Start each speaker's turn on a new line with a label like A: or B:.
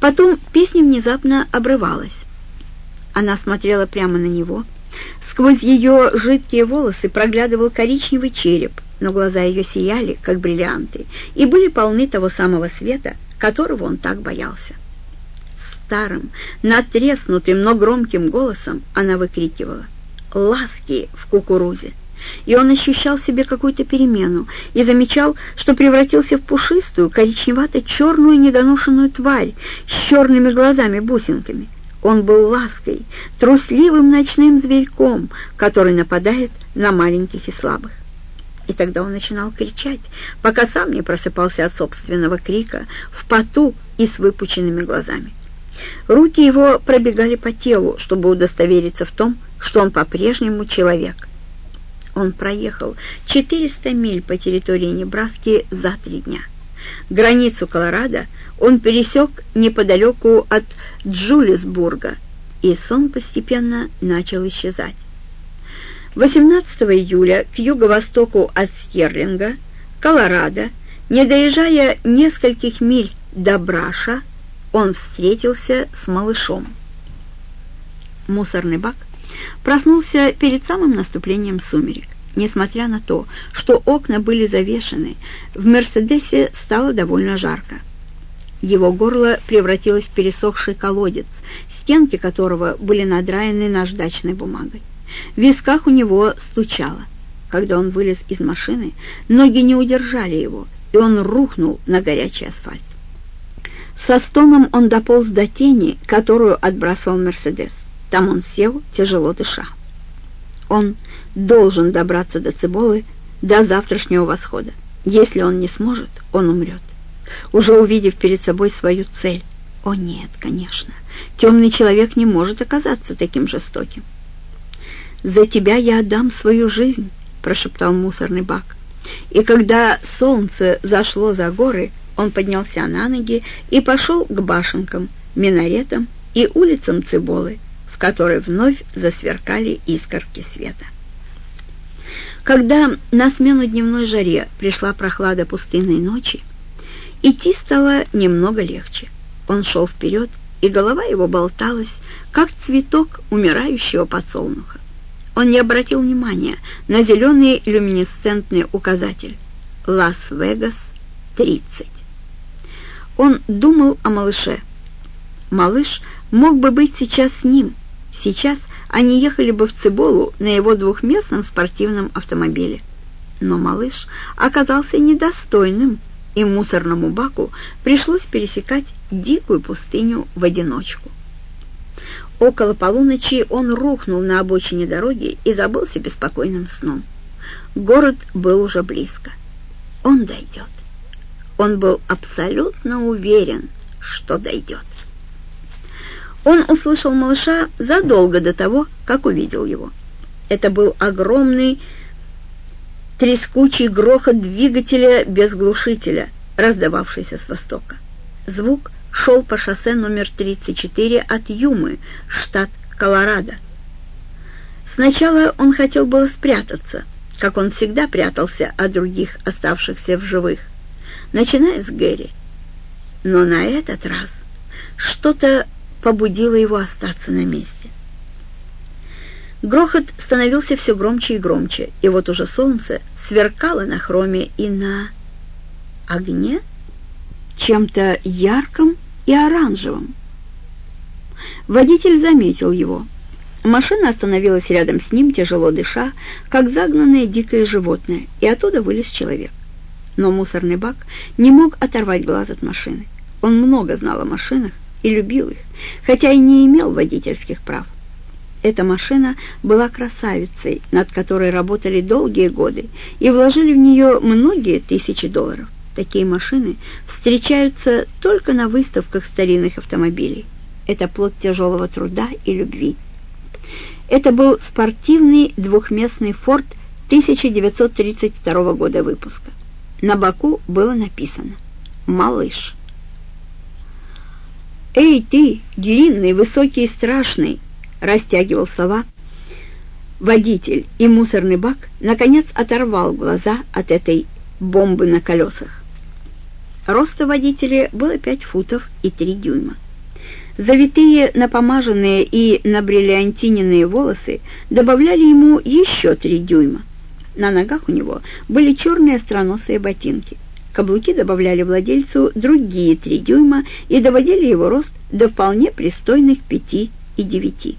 A: Потом песня внезапно обрывалась. Она смотрела прямо на него. Сквозь ее жидкие волосы проглядывал коричневый череп, но глаза ее сияли, как бриллианты, и были полны того самого света, которого он так боялся. Старым, натреснутым, но громким голосом она выкрикивала «Ласки в кукурузе!» И он ощущал себе какую-то перемену и замечал, что превратился в пушистую, коричневато-черную недоношенную тварь с черными глазами-бусинками. Он был лаской, трусливым ночным зверьком, который нападает на маленьких и слабых. И тогда он начинал кричать, пока сам не просыпался от собственного крика, в поту и с выпученными глазами. Руки его пробегали по телу, чтобы удостовериться в том, что он по-прежнему человек. Он проехал 400 миль по территории Небраски за три дня. Границу Колорадо он пересек неподалеку от Джулисбурга, и сон постепенно начал исчезать. 18 июля к юго-востоку от Стерлинга, Колорадо, не доезжая нескольких миль до Браша, он встретился с малышом. Мусорный бак проснулся перед самым наступлением сумерек. Несмотря на то, что окна были завешены, в «Мерседесе» стало довольно жарко. Его горло превратилось в пересохший колодец, стенки которого были надраены наждачной бумагой. В висках у него стучало. Когда он вылез из машины, ноги не удержали его, и он рухнул на горячий асфальт. Со стоном он дополз до тени, которую отбрасывал «Мерседес». Там он сел, тяжело дыша. Он должен добраться до Циболы до завтрашнего восхода. Если он не сможет, он умрет. Уже увидев перед собой свою цель. О нет, конечно, темный человек не может оказаться таким жестоким. «За тебя я отдам свою жизнь», — прошептал мусорный бак. И когда солнце зашло за горы, он поднялся на ноги и пошел к башенкам, минаретам и улицам Циболы, в которой вновь засверкали искорки света. Когда на смену дневной жаре пришла прохлада пустынной ночи, идти стало немного легче. Он шел вперед, и голова его болталась, как цветок умирающего подсолнуха. Он не обратил внимания на зеленый люминесцентный указатель «Лас-Вегас 30». Он думал о малыше. Малыш мог бы быть сейчас с ним. Сейчас они ехали бы в Циболу на его двухместном спортивном автомобиле. Но малыш оказался недостойным, и мусорному баку пришлось пересекать дикую пустыню в одиночку. Около полуночи он рухнул на обочине дороги и забылся беспокойным сном. Город был уже близко. Он дойдет. Он был абсолютно уверен, что дойдет. Он услышал малыша задолго до того, как увидел его. Это был огромный трескучий грохот двигателя без глушителя, раздававшийся с востока. Звук шел по шоссе номер 34 от Юмы, штат Колорадо. Сначала он хотел было спрятаться, как он всегда прятался от других оставшихся в живых, начиная с Гэри. Но на этот раз что-то побудило его остаться на месте. Грохот становился все громче и громче, и вот уже солнце сверкало на хроме и на огне чем-то ярким и оранжевым. Водитель заметил его. Машина остановилась рядом с ним, тяжело дыша, как загнанное дикое животное, и оттуда вылез человек. Но мусорный бак не мог оторвать глаз от машины. Он много знал о машинах и любил их, хотя и не имел водительских прав. Эта машина была красавицей, над которой работали долгие годы и вложили в нее многие тысячи долларов. Такие машины встречаются только на выставках старинных автомобилей. Это плод тяжелого труда и любви. Это был спортивный двухместный «Форд» 1932 года выпуска. На боку было написано «Малыш». «Эй, ты, длинный, высокий и страшный!» — растягивал слова. Водитель и мусорный бак наконец оторвал глаза от этой бомбы на колесах. Роста водителя было 5 футов и 3 дюйма. Завитые, напомаженные и набриллиантиненные волосы добавляли ему еще три дюйма. На ногах у него были черные остроносые ботинки. Каблуки добавляли владельцу другие три дюйма и доводили его рост до вполне пристойных пяти и девяти.